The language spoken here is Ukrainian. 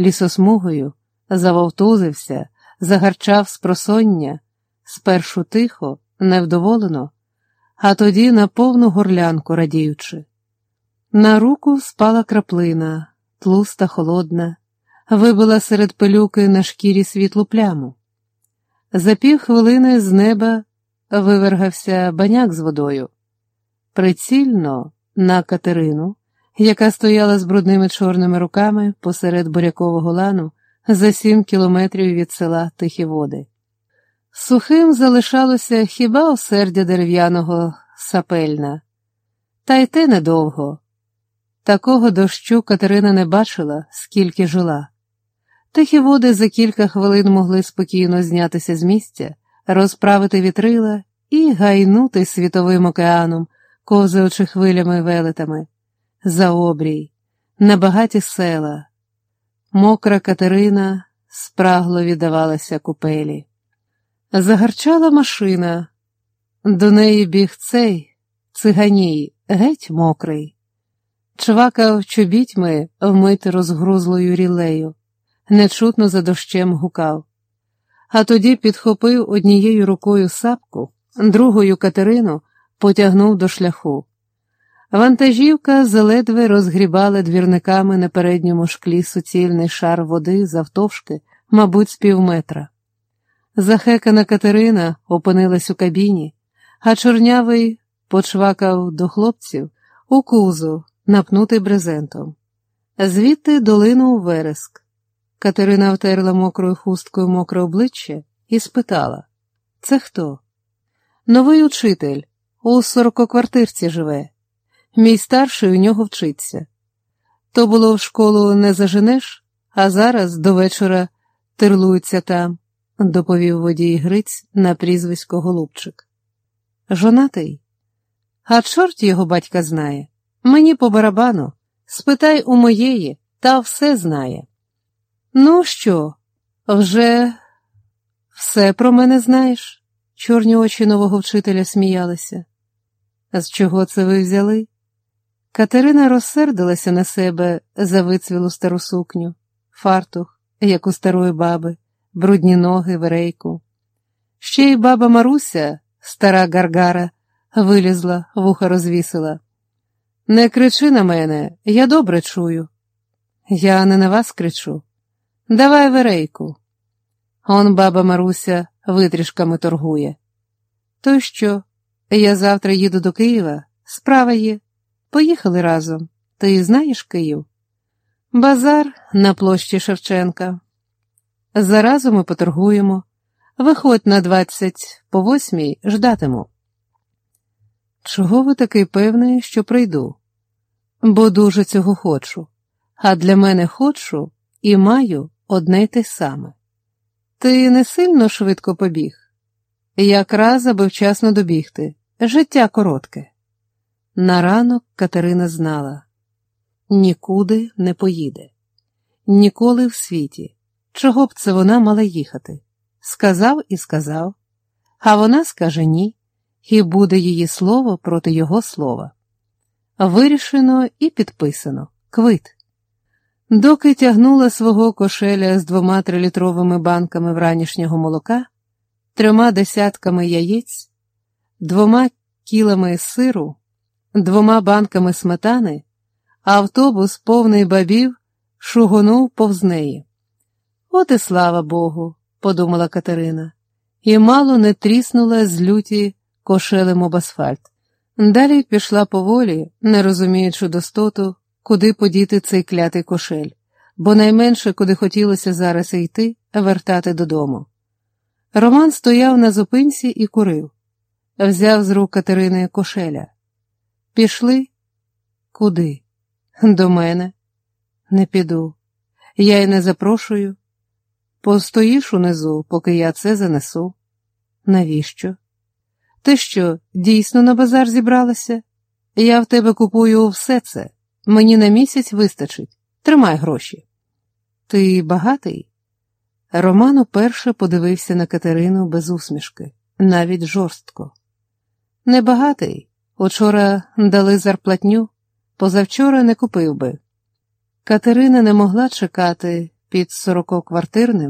лісосмугою, завовтузився, загарчав з просоння, спершу тихо, невдоволено, а тоді на повну горлянку радіючи. На руку спала краплина, тлуста, холодна, вибила серед пилюки на шкірі світлу пляму. За півхвилини з неба вивергався баняк з водою. Прицільно на Катерину, яка стояла з брудними чорними руками посеред бурякового лану за сім кілометрів від села Тихі Води. Сухим залишалося хіба осердя дерев'яного сапельна, та й те недовго. Такого дощу Катерина не бачила, скільки жила. Тихі води за кілька хвилин могли спокійно знятися з місця, розправити вітрила і гайнути світовим океаном, ковзаючи хвилями велетами, за обрій, на багаті села. Мокра Катерина спрагло віддавалася купелі. Загарчала машина, до неї біг цей циганій, геть мокрий, чвакав чобітьми вмить розгрузлою рілею, нечутно за дощем гукав, а тоді підхопив однією рукою сапку, другою Катерину потягнув до шляху. Вантажівка заледве розгрібала двірниками на передньому шклі суцільний шар води завтовшки, мабуть, з півметра. Захекана Катерина опинилась у кабіні, а чорнявий почвакав до хлопців у кузу, напнутий брезентом. Звідти долинув вереск. Катерина втерла мокрою хусткою мокре обличчя і спитала: Це хто? Новий учитель у сорококвартирці живе. Мій старший у нього вчиться. То було в школу не заженеш, а зараз до вечора тирлується там, доповів водій Гриць на прізвисько Голубчик. Жонатий? А чорт його батька знає. Мені по барабану. Спитай у моєї, та все знає. Ну що, вже все про мене знаєш? Чорні очі нового вчителя сміялися. З чого це ви взяли? Катерина розсердилася на себе за вицвілу стару сукню, фартух, як у старої баби, брудні ноги, верейку. Ще й баба Маруся, стара гаргара, вилізла, вуха розвісила. Не кричи на мене, я добре чую. Я не на вас кричу. Давай верейку. Он баба Маруся витрішками торгує. То що? Я завтра їду до Києва, справа є. Поїхали разом. Ти знаєш Київ? Базар на площі Шевченка. Заразу ми поторгуємо. Виходь на двадцять по восьмій, ждатиму. Чого ви такий певний, що прийду? Бо дуже цього хочу, а для мене хочу і маю одне й те саме. Ти не сильно швидко побіг, якраз аби вчасно добігти. Життя коротке. На ранок Катерина знала нікуди не поїде, ніколи в світі. Чого б це вона мала їхати? Сказав і сказав, а вона скаже ні, і буде її слово проти його слова. Вирішено і підписано квит. Доки тягнула свого кошеля з двома трилітровими банками вранішнього молока, трьома десятками яєць, двома кілами сиру, двома банками сметани, автобус, повний бабів, шугонув повз неї. От і слава Богу, подумала Катерина, і мало не тріснула з люті кошелем об асфальт. Далі пішла поволі, не розуміючи достоту, куди подіти цей клятий кошель, бо найменше, куди хотілося зараз йти, вертати додому. Роман стояв на зупинці і курив, взяв з рук Катерини кошеля. Пішли? Куди? До мене. Не піду. Я й не запрошую. Постоїш унизу, поки я це занесу. Навіщо? Ти що, дійсно на базар зібралася? Я в тебе купую все це. Мені на місяць вистачить. Тримай гроші. Ти багатий? Роман уперше подивився на Катерину без усмішки, навіть жорстко. Небагатий. Учора дали зарплатню, позавчора не купив би. Катерина не могла чекати, Під сорококвартирним